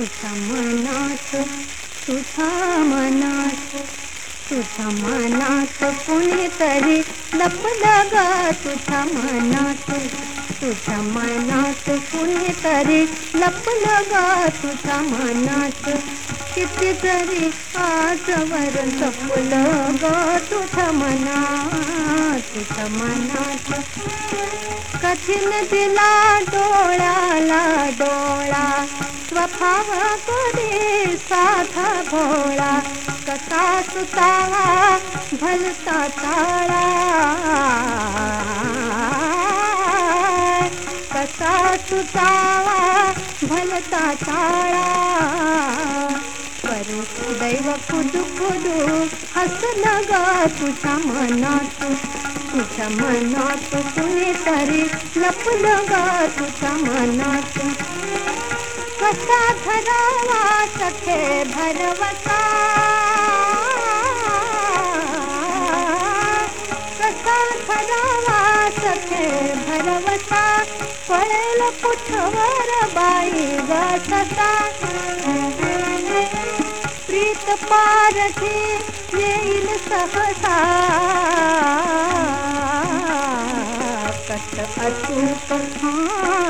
तुझा मनात तुझा मनात तुझ्या मनात कोणीतरी लपला मनात मनात मनात कितीतरी आजवर जपलं ग तुझ्या मनात तुझ्या मनात कठीण दिला डोळाला डोळा. स्वभाव करी साधा भोळा कसा सुतावा भलता ताळा कसा सुतावा भलता ताळा करू दैव खुदू खुदू हसलं ग तुझ्या मनात. तुझ्या मनात कुणीतरी लपलं ग तुझ्या मनात. कसा धरावा सखे भरवसा कसा धरावा सखे भरवसा पळेल कुठवर बाई ससा। प्रीत पारखी येईल सहसा। कस अचूक कस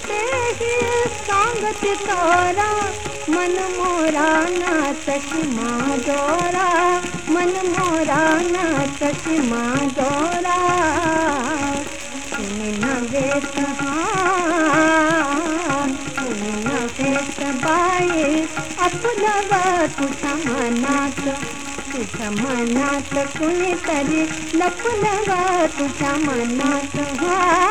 गते ही सांगती तोरा, मन मोरा माँ माजोरा मन मोरा तुम्ही नव्हेत तुम्ही नव्हेत बाई आपलं ग तुझ्या मनात तुझ्या मनात कुणीतरी लपलं ग तुझ्या मनात हा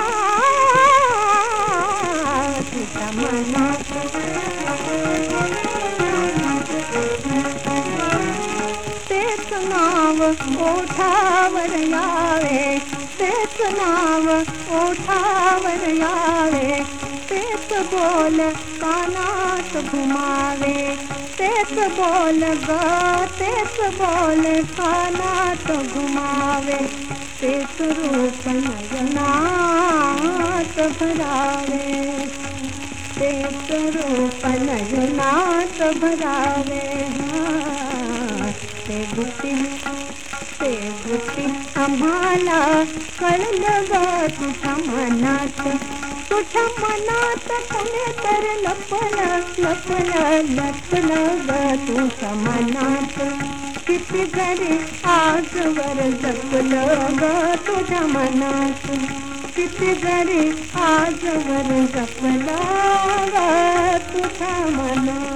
नाव ओठावर यावे तेच नाव ओठावर यावे तेच बोल कानात घुमावे तेच बोल ग तेच बोल कानात घुमावे तेच रूप नयनात भरावे तेच रूप नयनात भरावे, हा, ते गुटी गुटी आम्हाला कळलं ग तुझ्या मनात तुझ्या मनात कोणी तर लपलं लपलं लपलं ग तुझ्या मनात किती जरी आजवर जपलं ग तुझ्या मनात किती जरी आजवर जपलं ग तुझ्या मनात